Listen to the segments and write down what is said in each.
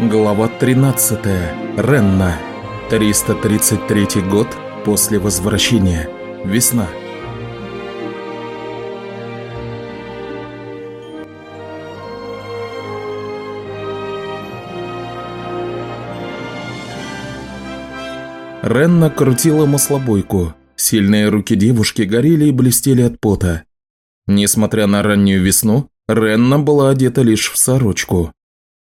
Глава 13. Ренна. 333 год после возвращения. Весна. Ренна крутила маслобойку. Сильные руки девушки горели и блестели от пота. Несмотря на раннюю весну, Ренна была одета лишь в сорочку.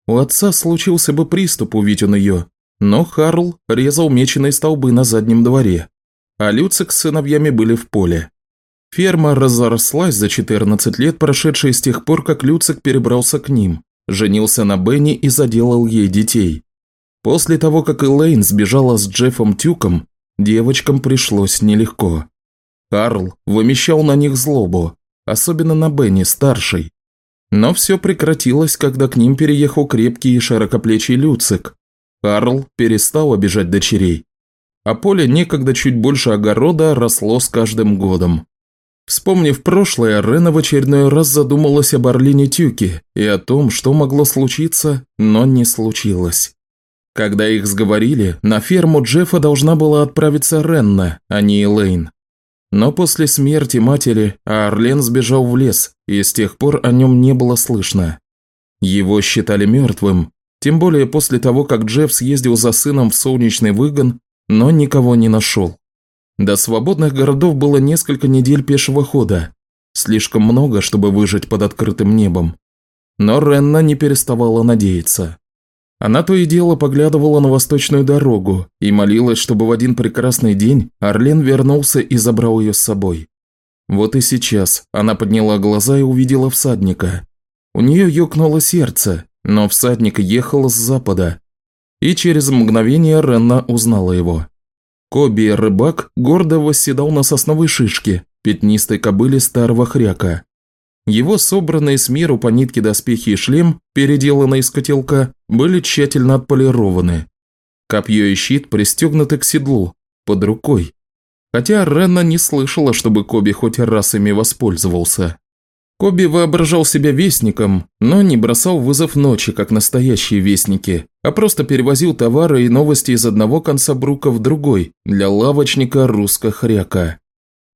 У отца случился бы приступ, увидеть он ее, но Харл резал меченые столбы на заднем дворе, а Люцик с сыновьями были в поле. Ферма разрослась за 14 лет, прошедшие с тех пор, как Люцик перебрался к ним, женился на Бенни и заделал ей детей. После того, как Элейн сбежала с Джеффом Тюком, девочкам пришлось нелегко. Карл вымещал на них злобу, особенно на Бенни, старший. Но все прекратилось, когда к ним переехал крепкий и широкоплечий Люцик. Карл перестал обижать дочерей. А поле некогда чуть больше огорода росло с каждым годом. Вспомнив прошлое, Рена в очередной раз задумалась об Орлине Тюке и о том, что могло случиться, но не случилось. Когда их сговорили, на ферму Джеффа должна была отправиться Ренна, а не Элейн. Но после смерти матери Арлен сбежал в лес, и с тех пор о нем не было слышно. Его считали мертвым, тем более после того, как Джефф съездил за сыном в солнечный выгон, но никого не нашел. До свободных городов было несколько недель пешего хода, слишком много, чтобы выжить под открытым небом. Но Ренна не переставала надеяться. Она то и дело поглядывала на восточную дорогу и молилась, чтобы в один прекрасный день Орлен вернулся и забрал ее с собой. Вот и сейчас она подняла глаза и увидела всадника. У нее ёкнуло сердце, но всадник ехал с запада. И через мгновение Ренна узнала его. Коби рыбак гордо восседал на сосновой шишке, пятнистой кобыле старого хряка. Его собранные с миру по нитке доспехи и шлем, переделанные из котелка, были тщательно отполированы. Копье и щит пристегнуты к седлу, под рукой. Хотя Ренна не слышала, чтобы Коби хоть раз ими воспользовался. Коби воображал себя вестником, но не бросал вызов ночи, как настоящие вестники, а просто перевозил товары и новости из одного конца брука в другой для лавочника русско-хряка.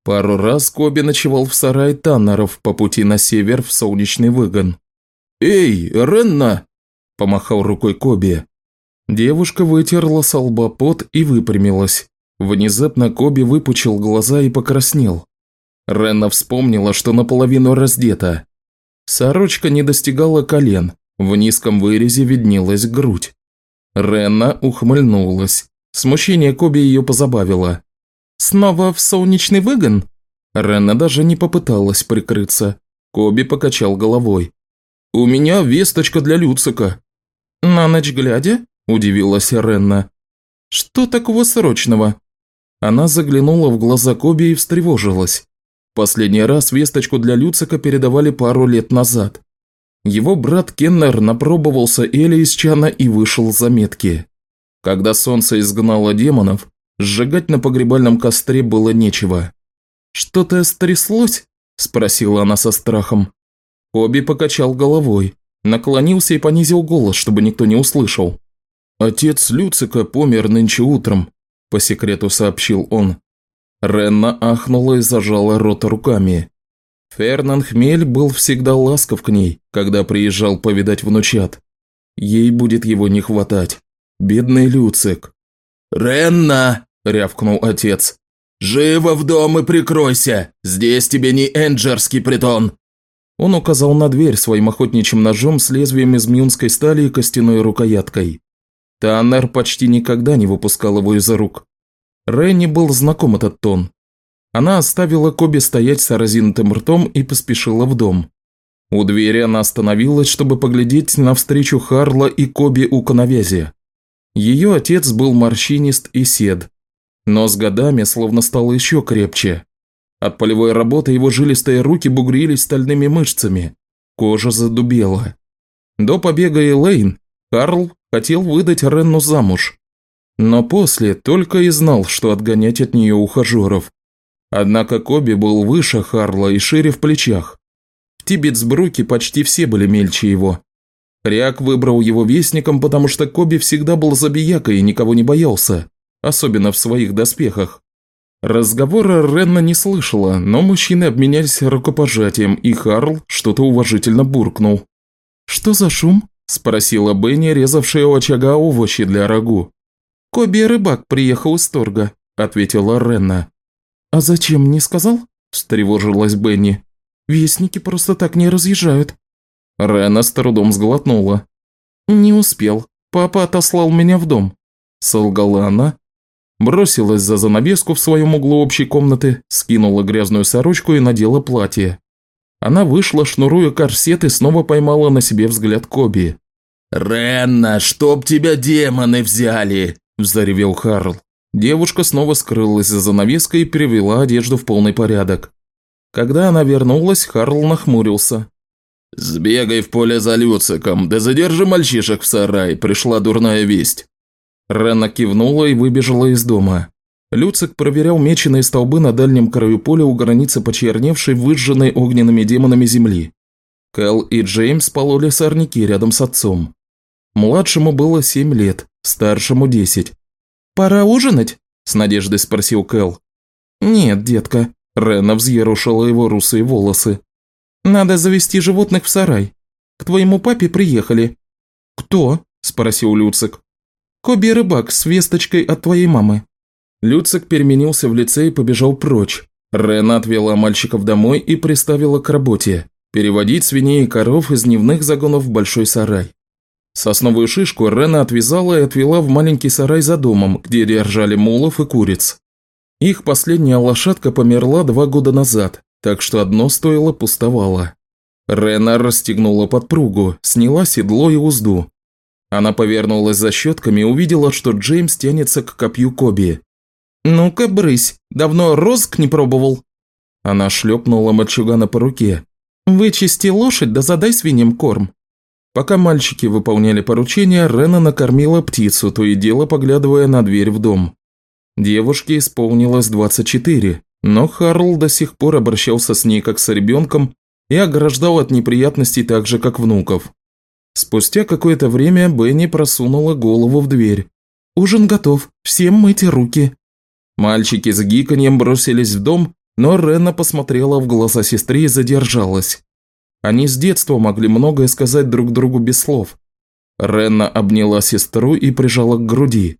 Пару раз Коби ночевал в сарае Таннеров по пути на север в солнечный выгон. «Эй, Ренна!» – помахал рукой Коби. Девушка вытерла с лба пот и выпрямилась. Внезапно Коби выпучил глаза и покраснел. Ренна вспомнила, что наполовину раздета. Сорочка не достигала колен, в низком вырезе виднелась грудь. Ренна ухмыльнулась. Смущение Коби ее позабавило. «Снова в солнечный выгон?» Ренна даже не попыталась прикрыться. Коби покачал головой. «У меня весточка для Люцика». «На ночь глядя?» – удивилась Ренна. «Что такого срочного?» Она заглянула в глаза Коби и встревожилась. Последний раз весточку для Люцика передавали пару лет назад. Его брат Кеннер напробовался Эли из чана и вышел заметки. Когда солнце изгнало демонов, Сжигать на погребальном костре было нечего. «Что-то стряслось?» – спросила она со страхом. Коби покачал головой, наклонился и понизил голос, чтобы никто не услышал. «Отец Люцика помер нынче утром», – по секрету сообщил он. Ренна ахнула и зажала рот руками. Фернан Хмель был всегда ласков к ней, когда приезжал повидать внучат. Ей будет его не хватать. Бедный Люцик. «Ренна!» – рявкнул отец. «Живо в дом и прикройся! Здесь тебе не Энджерский притон!» Он указал на дверь своим охотничьим ножом с лезвием из мюнской стали и костяной рукояткой. Таннер почти никогда не выпускал его из рук. Ренни был знаком этот тон. Она оставила Коби стоять с разинутым ртом и поспешила в дом. У двери она остановилась, чтобы поглядеть навстречу Харла и Коби у коновязи. Ее отец был морщинист и сед, но с годами словно стал еще крепче. От полевой работы его жилистые руки бугрились стальными мышцами, кожа задубела. До побега Элейн Карл хотел выдать Ренну замуж, но после только и знал, что отгонять от нее ухажеров. Однако Коби был выше Харла и шире в плечах. В Тибетсбруке почти все были мельче его. Ряк выбрал его вестником, потому что Коби всегда был забиякой и никого не боялся, особенно в своих доспехах. Разговора Ренна не слышала, но мужчины обменялись рукопожатием, и Харл что-то уважительно буркнул. «Что за шум?» – спросила Бенни, резавшая у очага овощи для рагу. «Коби рыбак приехал из торга», – ответила Ренна. «А зачем, не сказал?» – встревожилась Бенни. «Вестники просто так не разъезжают». Рена с трудом сглотнула. «Не успел. Папа отослал меня в дом», – солгала она, бросилась за занавеску в своем углу общей комнаты, скинула грязную сорочку и надела платье. Она вышла, шнуруя корсет, и снова поймала на себе взгляд Коби. «Ренна, чтоб тебя демоны взяли!» – взоревел Харл. Девушка снова скрылась за занавеской и перевела одежду в полный порядок. Когда она вернулась, Харл нахмурился. «Сбегай в поле за Люциком, да задержи мальчишек в сарай, пришла дурная весть». Рена кивнула и выбежала из дома. Люцик проверял меченые столбы на дальнем краю поля у границы почерневшей, выжженной огненными демонами земли. Кэл и Джеймс пололи сорняки рядом с отцом. Младшему было семь лет, старшему десять. «Пора ужинать?» – с надеждой спросил Кэл. «Нет, детка», – Рена взъерушила его русые волосы. «Надо завести животных в сарай. К твоему папе приехали». «Кто?» – спросил Люцик. «Коби рыбак с весточкой от твоей мамы». Люцик переменился в лице и побежал прочь. Рена отвела мальчиков домой и приставила к работе – переводить свиней и коров из дневных загонов в большой сарай. Сосновую шишку Рена отвязала и отвела в маленький сарай за домом, где держали мулов и куриц. Их последняя лошадка померла два года назад, так что одно стоило пустовало. Рена расстегнула подпругу, сняла седло и узду. Она повернулась за щетками и увидела, что Джеймс тянется к копью Коби. «Ну-ка, брысь, давно розг не пробовал?» Она шлепнула мальчугана по руке. «Вычисти лошадь, да задай свиньям корм». Пока мальчики выполняли поручения, Рена накормила птицу, то и дело поглядывая на дверь в дом. Девушке исполнилось 24, но Харл до сих пор обращался с ней как с ребенком и ограждал от неприятностей так же, как внуков. Спустя какое-то время Бенни просунула голову в дверь. «Ужин готов, всем мыть руки», Мальчики с гиканьем бросились в дом, но Рена посмотрела в глаза сестры и задержалась. Они с детства могли многое сказать друг другу без слов. Ренна обняла сестру и прижала к груди.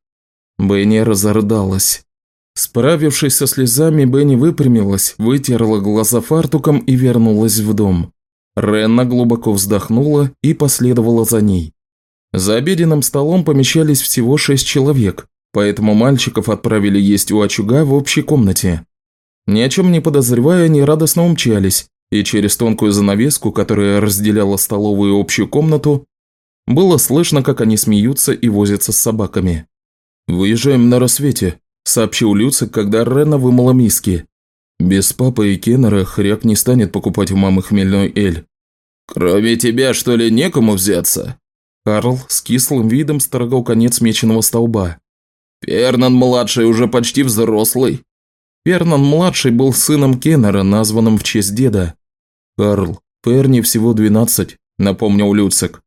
Бенни разордалась. Справившись со слезами, Бенни выпрямилась, вытерла глаза фартуком и вернулась в дом. Ренна глубоко вздохнула и последовала за ней. За обеденным столом помещались всего шесть человек, поэтому мальчиков отправили есть у очага в общей комнате. Ни о чем не подозревая, они радостно умчались, и через тонкую занавеску, которая разделяла столовую и общую комнату, было слышно, как они смеются и возятся с собаками. «Выезжаем на рассвете», – сообщил Люцик, когда Рена вымыла миски. «Без папы и Кеннера хряк не станет покупать у мамы хмельной эль». «Кроме тебя, что ли, некому взяться?» Карл с кислым видом строгал конец меченого столба. Пернан-младший уже почти взрослый». Пернан-младший был сыном Кеннера, названным в честь деда. «Карл, Перни всего 12», – напомнил Люцик.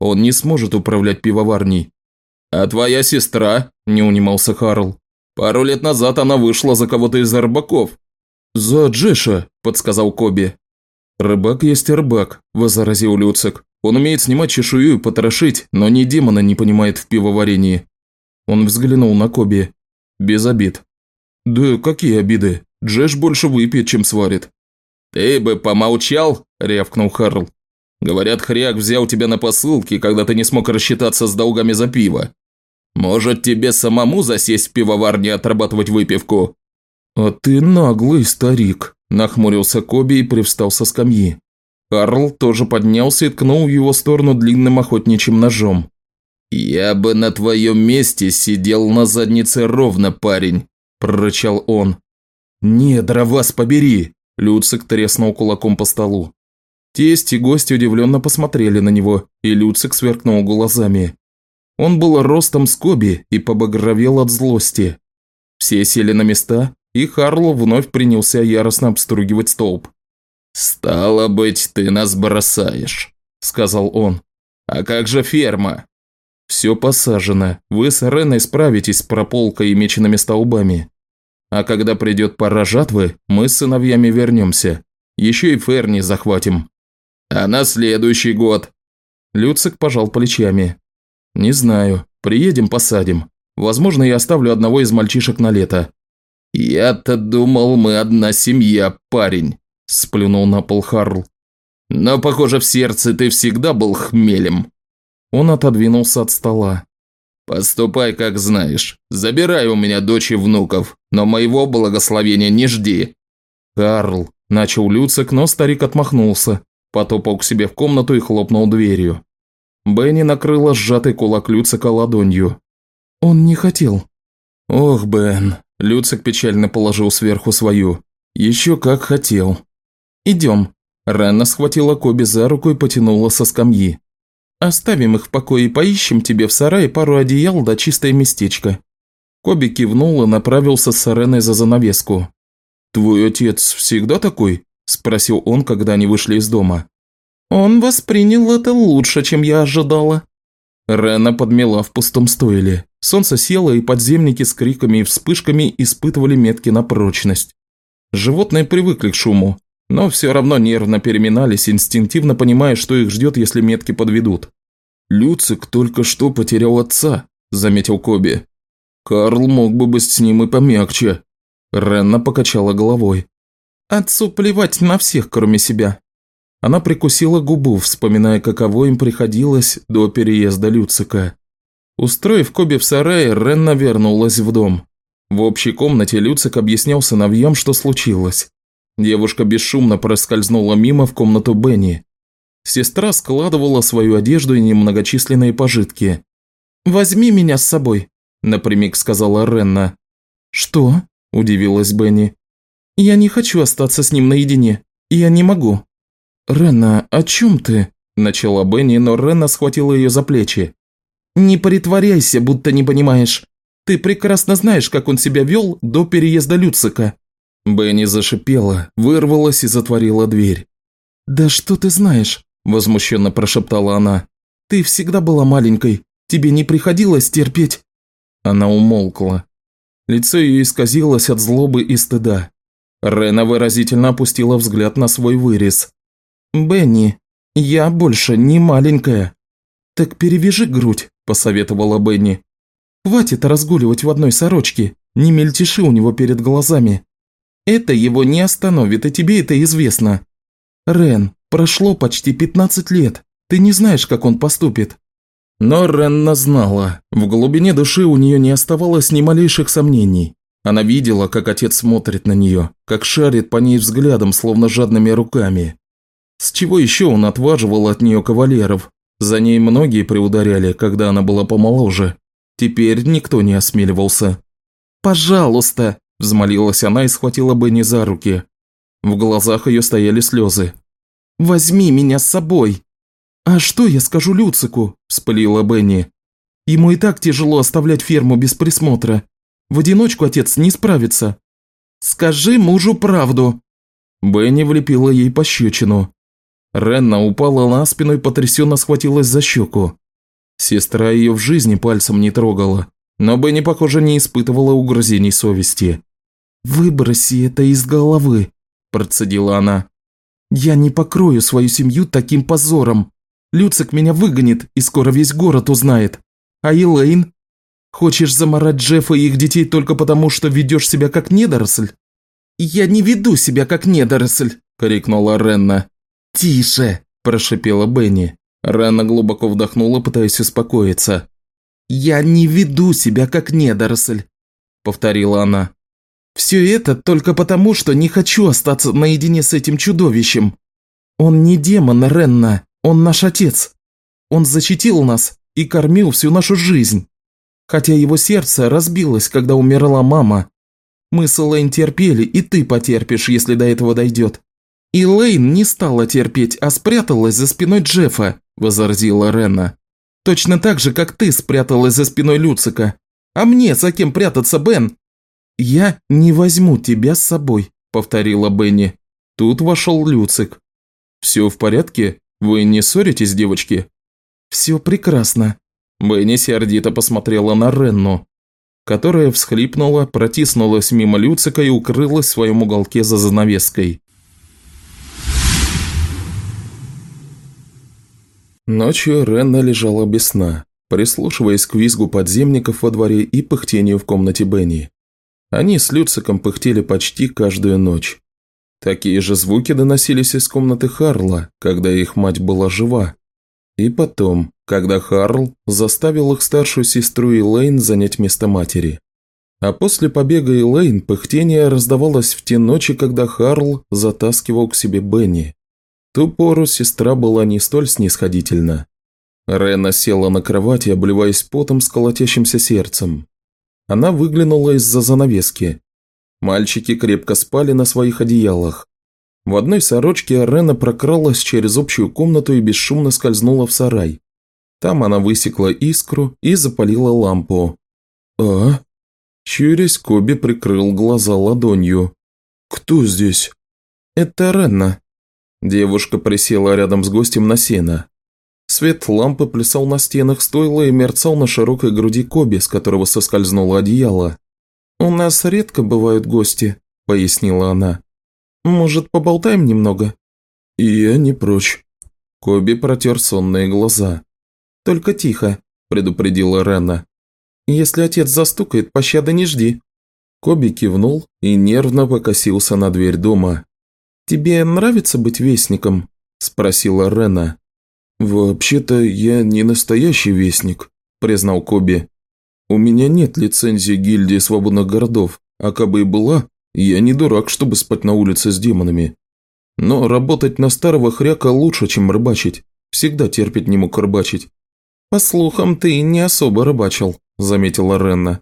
«Он не сможет управлять пивоварней». «А твоя сестра?» – не унимался Карл. «Пару лет назад она вышла за кого-то из рыбаков». «За Джеша», – подсказал Коби. «Рыбак есть рыбак», – возразил Люцик. «Он умеет снимать чешую и потрошить, но ни демона не понимает в пивоварении. Он взглянул на Коби. Без обид. «Да какие обиды? Джеш больше выпьет, чем сварит». «Ты бы помолчал!» – рявкнул Харл. «Говорят, хряк взял тебя на посылки, когда ты не смог рассчитаться с долгами за пиво. Может, тебе самому засесть в пивоварне и отрабатывать выпивку?» «А ты наглый старик», – нахмурился Коби и привстал со скамьи. Карл тоже поднялся и ткнул в его сторону длинным охотничьим ножом. «Я бы на твоем месте сидел на заднице ровно, парень», – прорычал он. «Недра вас побери!» – Люцик треснул кулаком по столу. Тесть и гости удивленно посмотрели на него, и Люцик сверкнул глазами. Он был ростом скоби и побагровел от злости. Все сели на места, и Харло вновь принялся яростно обстругивать столб. «Стало быть, ты нас бросаешь», – сказал он. А как же ферма? Все посажено. Вы с Реной справитесь с прополкой и меченными столбами. А когда придет пора жатвы, мы с сыновьями вернемся. Еще и Ферни захватим. А на следующий год? Люцик пожал плечами. Не знаю. Приедем, посадим. Возможно, я оставлю одного из мальчишек на лето. Я-то думал, мы одна семья, парень, сплюнул на пол Харл. Но, похоже, в сердце ты всегда был хмелем. Он отодвинулся от стола. «Поступай, как знаешь. Забирай у меня дочь и внуков, но моего благословения не жди». «Карл», – начал Люцик, но старик отмахнулся, потопал к себе в комнату и хлопнул дверью. Бенни накрыла сжатый кулак Люцика ладонью. «Он не хотел». «Ох, Бен», – Люцик печально положил сверху свою. «Еще как хотел». «Идем». Ренна схватила Коби за руку и потянула со скамьи. Оставим их в покое и поищем тебе в сарае пару одеял да чистое местечко». Коби кивнул и направился с Сареной за занавеску. «Твой отец всегда такой?» – спросил он, когда они вышли из дома. «Он воспринял это лучше, чем я ожидала». Рена подмела в пустом стойле. Солнце село, и подземники с криками и вспышками испытывали метки на прочность. Животные привыкли к шуму, но все равно нервно переминались, инстинктивно понимая, что их ждет, если метки подведут. «Люцик только что потерял отца», – заметил Коби. «Карл мог бы быть с ним и помягче». Ренна покачала головой. «Отцу плевать на всех, кроме себя». Она прикусила губу, вспоминая, каково им приходилось до переезда Люцика. Устроив Коби в сарае, Ренна вернулась в дом. В общей комнате Люцик объяснял сыновьям, что случилось. Девушка бесшумно проскользнула мимо в комнату Бенни. Сестра складывала свою одежду и немногочисленные пожитки. «Возьми меня с собой», – напрямик сказала Ренна. «Что?» – удивилась Бенни. «Я не хочу остаться с ним наедине. Я не могу». «Ренна, о чем ты?» – начала Бенни, но Ренна схватила ее за плечи. «Не притворяйся, будто не понимаешь. Ты прекрасно знаешь, как он себя вел до переезда Люцика. Бенни зашипела, вырвалась и затворила дверь. «Да что ты знаешь?» – возмущенно прошептала она. «Ты всегда была маленькой. Тебе не приходилось терпеть?» Она умолкла. Лицо ее исказилось от злобы и стыда. Рена выразительно опустила взгляд на свой вырез. «Бенни, я больше не маленькая». «Так перевяжи грудь», – посоветовала Бенни. «Хватит разгуливать в одной сорочке, не мельтеши у него перед глазами». Это его не остановит, и тебе это известно. Рен, прошло почти 15 лет. Ты не знаешь, как он поступит. Но Ренна знала. В глубине души у нее не оставалось ни малейших сомнений. Она видела, как отец смотрит на нее, как шарит по ней взглядом, словно жадными руками. С чего еще он отваживал от нее кавалеров? За ней многие приударяли, когда она была помоложе. Теперь никто не осмеливался. «Пожалуйста!» Взмолилась она и схватила Бенни за руки. В глазах ее стояли слезы. «Возьми меня с собой!» «А что я скажу Люцику?» – вспылила Бенни. «Ему и так тяжело оставлять ферму без присмотра. В одиночку отец не справится». «Скажи мужу правду!» Бенни влепила ей пощечину. Ренна упала на спину и потрясенно схватилась за щеку. Сестра ее в жизни пальцем не трогала, но Бенни, похоже, не испытывала угрызений совести. «Выброси это из головы», – процедила она. «Я не покрою свою семью таким позором. Люцик меня выгонит, и скоро весь город узнает. А Элейн? Хочешь заморать Джеффа и их детей только потому, что ведешь себя как недоросль?» «Я не веду себя как недоросль», – крикнула Ренна. «Тише», – прошипела Бенни. Ренна глубоко вдохнула, пытаясь успокоиться. «Я не веду себя как недоросль», – повторила она. Все это только потому, что не хочу остаться наедине с этим чудовищем. Он не демон Ренна, он наш отец. Он защитил нас и кормил всю нашу жизнь. Хотя его сердце разбилось, когда умерла мама. Мы с Элейн терпели, и ты потерпишь, если до этого дойдет. И Лейн не стала терпеть, а спряталась за спиной Джеффа, возразила Ренна. Точно так же, как ты спряталась за спиной Люцика. А мне за кем прятаться, Бен? «Я не возьму тебя с собой», – повторила Бенни. Тут вошел Люцик. «Все в порядке? Вы не ссоритесь, девочки?» «Все прекрасно». Бенни сердито посмотрела на Ренну, которая всхлипнула, протиснулась мимо Люцика и укрылась в своем уголке за занавеской. Ночью Ренна лежала без сна, прислушиваясь к визгу подземников во дворе и пыхтению в комнате Бенни. Они с Люциком пыхтели почти каждую ночь. Такие же звуки доносились из комнаты Харла, когда их мать была жива. И потом, когда Харл заставил их старшую сестру Элейн занять место матери. А после побега Элейн пыхтение раздавалось в те ночи, когда Харл затаскивал к себе Бенни. Ту пору сестра была не столь снисходительна. Рена села на кровати, обливаясь потом с колотящимся сердцем. Она выглянула из-за занавески. Мальчики крепко спали на своих одеялах. В одной сорочке Рена прокралась через общую комнату и бесшумно скользнула в сарай. Там она высекла искру и запалила лампу. «А?» Чурясь, Коби прикрыл глаза ладонью. «Кто здесь?» «Это Ренна». Девушка присела рядом с гостем на сено. Свет лампы плясал на стенах стойла и мерцал на широкой груди Коби, с которого соскользнуло одеяло. «У нас редко бывают гости», – пояснила она. «Может, поболтаем немного?» «Я не прочь». Коби протер сонные глаза. «Только тихо», – предупредила Рена. «Если отец застукает, пощады не жди». Коби кивнул и нервно покосился на дверь дома. «Тебе нравится быть вестником?» – спросила Рена. «Вообще-то я не настоящий вестник», – признал Коби. У меня нет лицензии гильдии свободных городов, а кабы и была, я не дурак, чтобы спать на улице с демонами. Но работать на старого хряка лучше, чем рыбачить. Всегда терпеть не мог рыбачить. «По слухам, ты не особо рыбачил», – заметила Ренна.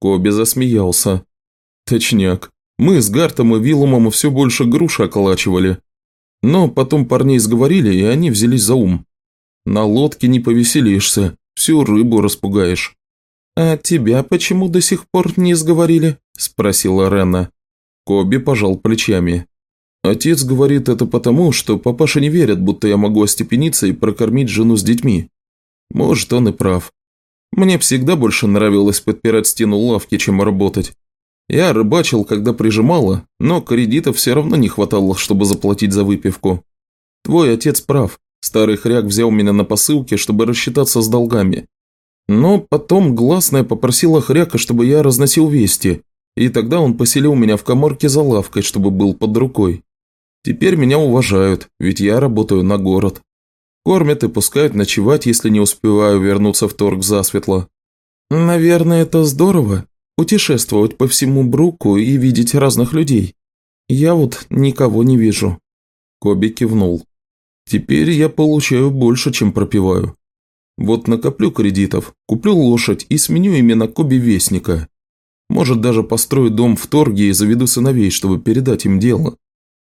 Коби засмеялся. «Точняк. Мы с Гартом и Виллумом все больше груши околачивали. Но потом парней сговорили, и они взялись за ум. На лодке не повеселишься, всю рыбу распугаешь. «А тебя почему до сих пор не сговорили?» – спросила Рена. Коби пожал плечами. «Отец говорит это потому, что папаша не верит, будто я могу остепениться и прокормить жену с детьми. Может, он и прав. Мне всегда больше нравилось подпирать стену лавки, чем работать. Я рыбачил, когда прижимала, но кредитов все равно не хватало, чтобы заплатить за выпивку. Твой отец прав. Старый хряк взял меня на посылке, чтобы рассчитаться с долгами. Но потом гласная попросила Хряка, чтобы я разносил вести, и тогда он поселил меня в коморке за лавкой, чтобы был под рукой. Теперь меня уважают, ведь я работаю на город. Кормят и пускают ночевать, если не успеваю вернуться в торг засветло. Наверное, это здорово, путешествовать по всему Бруку и видеть разных людей. Я вот никого не вижу. Коби кивнул. Теперь я получаю больше, чем пропиваю. Вот накоплю кредитов, куплю лошадь и сменю имя Коби Вестника. Может, даже построю дом в торге и заведу сыновей, чтобы передать им дело.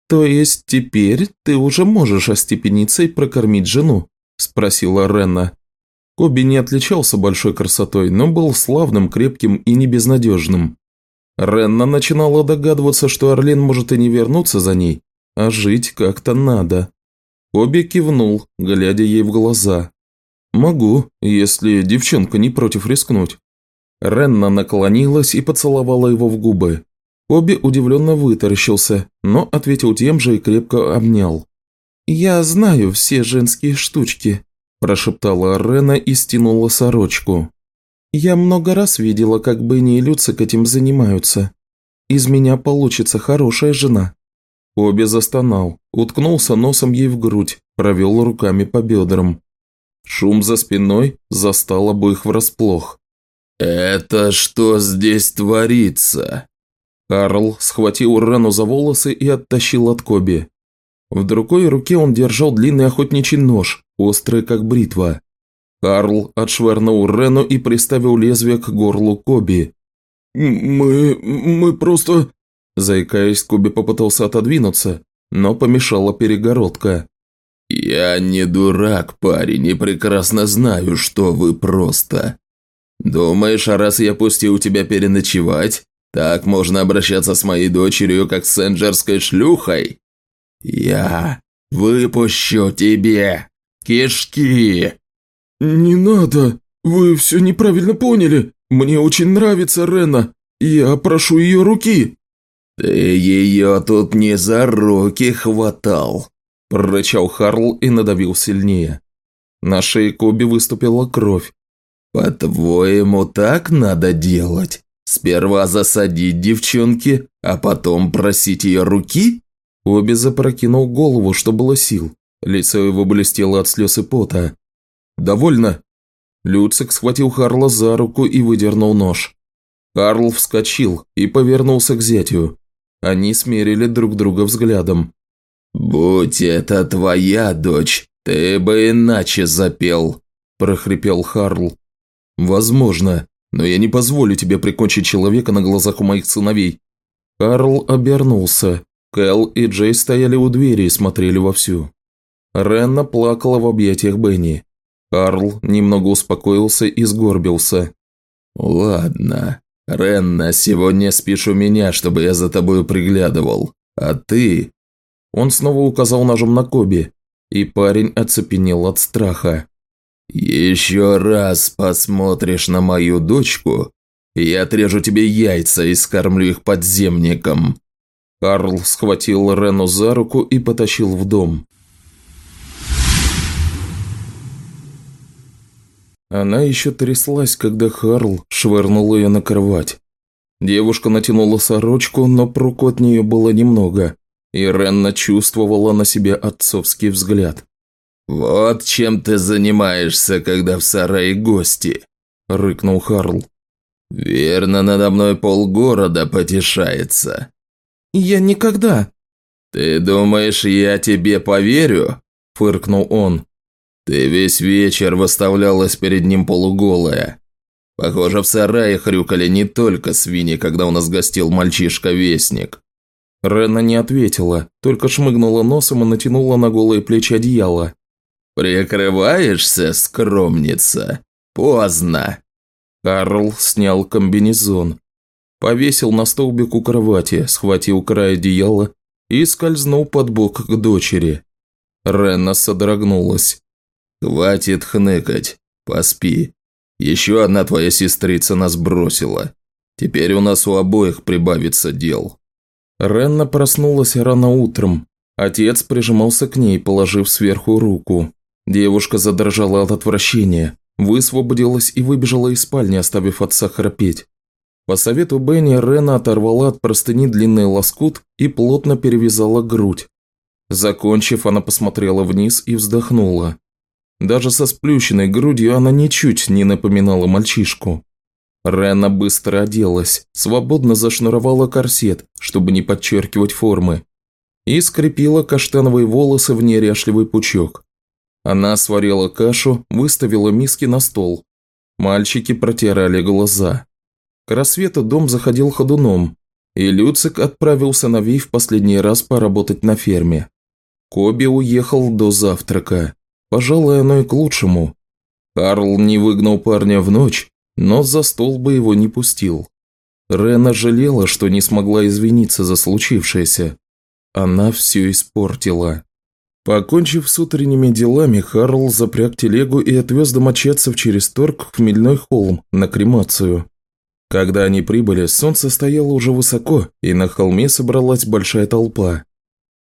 То есть теперь ты уже можешь остепениться и прокормить жену?» – спросила Ренна. Коби не отличался большой красотой, но был славным, крепким и не безнадежным. Ренна начинала догадываться, что Орлен может и не вернуться за ней, а жить как-то надо. Коби кивнул, глядя ей в глаза. «Могу, если девчонка не против рискнуть». Ренна наклонилась и поцеловала его в губы. Коби удивленно вытаращился, но ответил тем же и крепко обнял. «Я знаю все женские штучки», – прошептала Рена и стянула сорочку. «Я много раз видела, как Бенни и Люцик этим занимаются. Из меня получится хорошая жена». Коби застонал, уткнулся носом ей в грудь, провел руками по бедрам. Шум за спиной застал обоих врасплох. «Это что здесь творится?» Карл схватил Рену за волосы и оттащил от Коби. В другой руке он держал длинный охотничий нож, острый как бритва. Карл отшвырнул Рену и приставил лезвие к горлу Коби. «Мы... мы просто...» Заикаясь, Коби попытался отодвинуться, но помешала перегородка. «Я не дурак, парень, и прекрасно знаю, что вы просто. Думаешь, а раз я пустил тебя переночевать, так можно обращаться с моей дочерью, как с энджерской шлюхой? Я выпущу тебе кишки!» «Не надо! Вы все неправильно поняли! Мне очень нравится Рена! Я прошу ее руки!» «Ты ее тут не за руки хватал!» – прорычал Харл и надавил сильнее. На шее Коби выступила кровь. «По-твоему, так надо делать? Сперва засадить девчонки, а потом просить ее руки?» Оби запрокинул голову, что было сил. Лицо его блестело от слез и пота. «Довольно!» Люцик схватил Харла за руку и выдернул нож. Карл вскочил и повернулся к зятю. Они смерили друг друга взглядом. «Будь это твоя дочь, ты бы иначе запел», – прохрипел Харл. «Возможно, но я не позволю тебе прикончить человека на глазах у моих сыновей». Карл обернулся. Кэл и Джей стояли у двери и смотрели вовсю. Ренна плакала в объятиях Бенни. Карл немного успокоился и сгорбился. «Ладно, Ренна, сегодня спишь у меня, чтобы я за тобой приглядывал. А ты...» Он снова указал ножом на Коби, и парень оцепенел от страха. «Еще раз посмотришь на мою дочку, я отрежу тебе яйца и скормлю их подземникам». Карл схватил Рену за руку и потащил в дом. Она еще тряслась, когда Харл швырнул ее на кровать. Девушка натянула сорочку, но пруку от нее было немного, и Ренна чувствовала на себе отцовский взгляд. «Вот чем ты занимаешься, когда в сарае гости», – рыкнул Харл. «Верно, надо мной полгорода потешается». «Я никогда». «Ты думаешь, я тебе поверю?» – фыркнул он. «Ты весь вечер выставлялась перед ним полуголая. Похоже, в сарае хрюкали не только свиньи, когда у нас гостил мальчишка-вестник». Рена не ответила, только шмыгнула носом и натянула на голые плечи одеяло. «Прикрываешься, скромница? Поздно!» Карл снял комбинезон, повесил на столбик у кровати, схватил край одеяла и скользнул под бок к дочери. Ренна содрогнулась. «Хватит хныкать, поспи. Еще одна твоя сестрица нас бросила. Теперь у нас у обоих прибавится дел». Ренна проснулась рано утром. Отец прижимался к ней, положив сверху руку. Девушка задрожала от отвращения, высвободилась и выбежала из спальни, оставив отца храпеть. По совету Бенни Рена оторвала от простыни длинный лоскут и плотно перевязала грудь. Закончив, она посмотрела вниз и вздохнула. Даже со сплющенной грудью она ничуть не напоминала мальчишку. Рена быстро оделась, свободно зашнуровала корсет, чтобы не подчеркивать формы, и скрепила каштановые волосы в неряшливый пучок. Она сварила кашу, выставила миски на стол. Мальчики протирали глаза. К рассвету дом заходил ходуном, и Люцик отправил сыновей в последний раз поработать на ферме. Коби уехал до завтрака. Пожалуй, оно и к лучшему. Карл не выгнал парня в ночь, но за стол бы его не пустил. Рена жалела, что не смогла извиниться за случившееся. Она все испортила. Покончив с утренними делами, Харл запряг телегу и отвез домочадцев через торг в Хмельной холм на кремацию. Когда они прибыли, солнце стояло уже высоко, и на холме собралась большая толпа.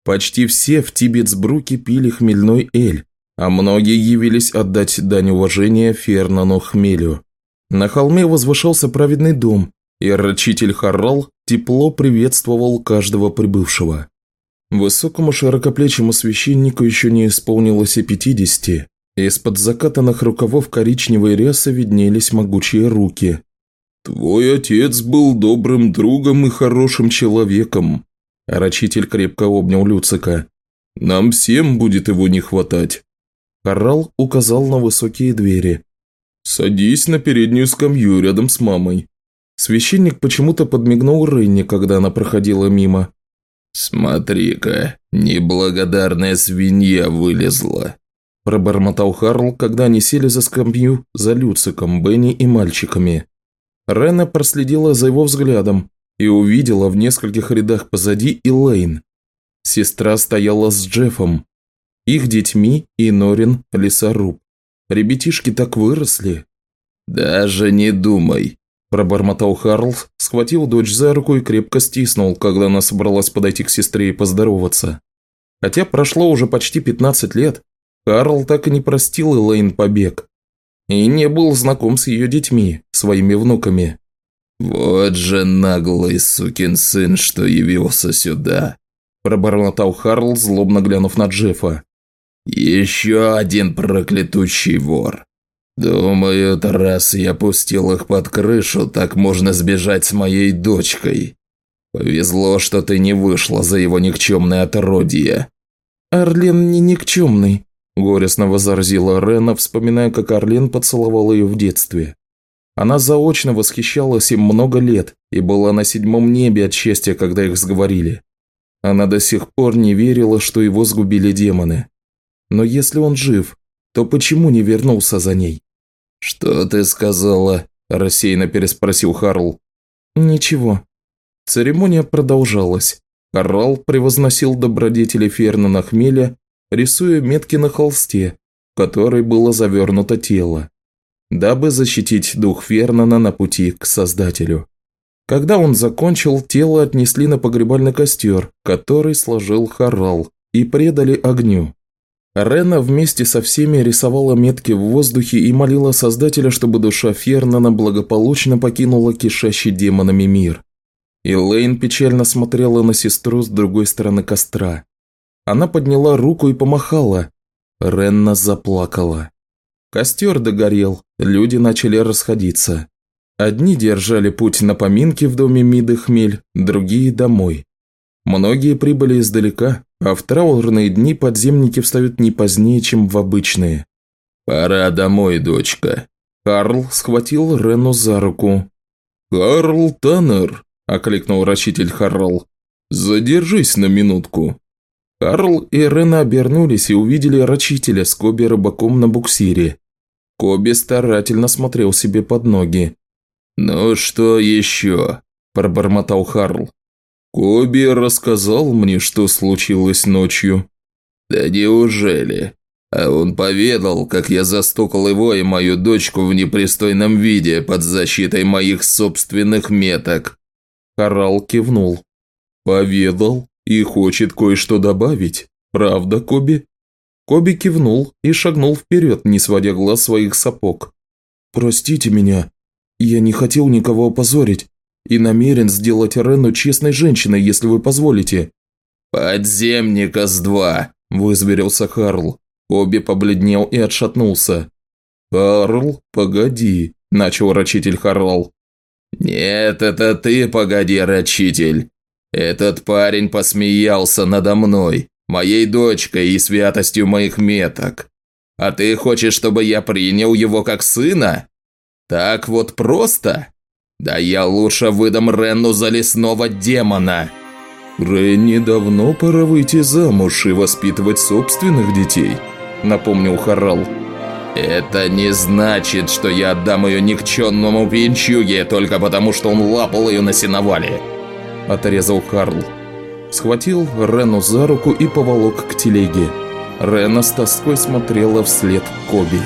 Почти все в Тибетсбруке пили хмельной эль, а многие явились отдать дань уважения Фернану Хмелю. На холме возвышался праведный дом, и рачитель Харрал тепло приветствовал каждого прибывшего. Высокому широкоплечему священнику еще не исполнилось и пятидесяти. Из-под закатанных рукавов коричневой рясы виднелись могучие руки. «Твой отец был добрым другом и хорошим человеком», – рачитель крепко обнял Люцика. «Нам всем будет его не хватать». Коралл указал на высокие двери. «Садись на переднюю скамью рядом с мамой». Священник почему-то подмигнул Ренни, когда она проходила мимо. «Смотри-ка, неблагодарная свинья вылезла!» Пробормотал Харл, когда они сели за скамью за Люциком, Бенни и мальчиками. Рена проследила за его взглядом и увидела в нескольких рядах позади Элейн. Сестра стояла с Джеффом, их детьми и Норин лесоруб. Ребятишки так выросли». «Даже не думай», – пробормотал Харл, схватил дочь за руку и крепко стиснул, когда она собралась подойти к сестре и поздороваться. Хотя прошло уже почти 15 лет, Карл так и не простил Элейн побег. И не был знаком с ее детьми, своими внуками. «Вот же наглый сукин сын, что явился сюда!» Пробормотал Харл, злобно глянув на Джеффа. «Еще один проклятущий вор. Думают, раз я пустил их под крышу, так можно сбежать с моей дочкой. Повезло, что ты не вышла за его никчемное отродье». «Орлен не никчемный», Горестно возразила Рена, вспоминая, как Орлен поцеловал ее в детстве. Она заочно восхищалась им много лет и была на седьмом небе от счастья, когда их сговорили. Она до сих пор не верила, что его сгубили демоны. Но если он жив, то почему не вернулся за ней? «Что ты сказала?» – рассеянно переспросил Харл. «Ничего». Церемония продолжалась. Карл превозносил добродетели Фернана Хмеля рисуя метки на холсте, в который было завернуто тело, дабы защитить дух Фернана на пути к Создателю. Когда он закончил, тело отнесли на погребальный костер, который сложил Харал, и предали огню. Рена вместе со всеми рисовала метки в воздухе и молила Создателя, чтобы душа Фернана благополучно покинула кишащий демонами мир. И Лейн печально смотрела на сестру с другой стороны костра. Она подняла руку и помахала. Ренна заплакала. Костер догорел, люди начали расходиться. Одни держали путь на поминки в доме Миды Хмель, другие – домой. Многие прибыли издалека, а в траурные дни подземники встают не позднее, чем в обычные. «Пора домой, дочка». Карл схватил Рену за руку. «Карл Таннер», – окликнул рачитель Харрал. «Задержись на минутку». Карл и Рена обернулись и увидели рачителя с Коби рыбаком на буксире. Коби старательно смотрел себе под ноги. «Ну что еще?» – пробормотал Харл. «Коби рассказал мне, что случилось ночью». «Да неужели? А он поведал, как я застукал его и мою дочку в непристойном виде под защитой моих собственных меток». Харал кивнул. «Поведал?» и хочет кое-что добавить. Правда, Коби?» Коби кивнул и шагнул вперед, не сводя глаз своих сапог. «Простите меня. Я не хотел никого опозорить и намерен сделать Рену честной женщиной, если вы позволите». «Подземника с два», – вызверился Харл. Коби побледнел и отшатнулся. «Карл, погоди», – начал рачитель Харлал. «Нет, это ты погоди, рачитель. Этот парень посмеялся надо мной, моей дочкой и святостью моих меток. А ты хочешь, чтобы я принял его как сына? Так вот просто? Да я лучше выдам Ренну за лесного демона. Ренни давно пора выйти замуж и воспитывать собственных детей, напомнил Харал. Это не значит, что я отдам ее никчемному пьянчуге только потому, что он лапал ее на сеновале. – отрезал Карл. Схватил Рену за руку и поволок к телеге. Рена с тоской смотрела вслед Коби.